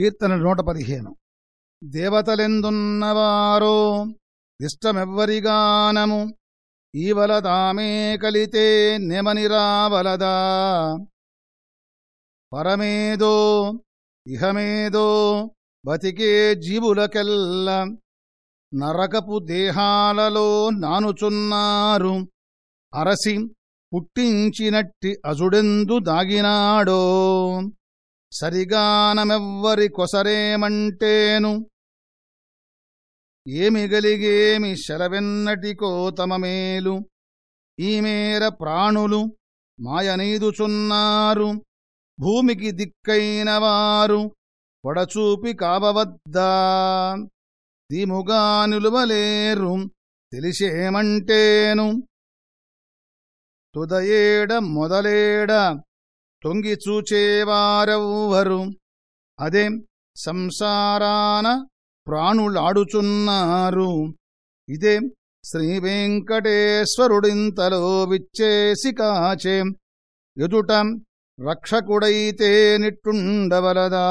కీర్తన నూట పదిహేను దేవతలెందున్నవారో ఇష్టమెవ్వరిగానము ఈవల తామే కలితే నెమనిరావలదా పరమేదో ఇహమేదో బతికే జీవులకెల్ల నరకపు దేహాలలో నానుచున్నారు. అరసి పుట్టించినట్టి అజుడెందు దాగినాడో? సరిగానమెవ్వరి కొసరేమంటేను? ఏమి గలిగేమి శరవెన్నటికో తమ మేలు ఈ మేర ప్రాణులు మాయనీదుచున్నారు. భూమికి దిక్కైన వారు పొడచూపి కాబవద్దా దిముగా నిలువలేరు తెలిసేమంటేను? తుదయేడ మొదలేడ తొంగి చూచేవారెవ్వరు. అదేం సంసారాన ప్రాణులాడుచున్నారు. ఇదేం శ్రీవేంకటేశ్వరుడింతలో విచ్చేసి కాచే ఎదుటం రక్షకుడైతే నిట్టుండవలదా?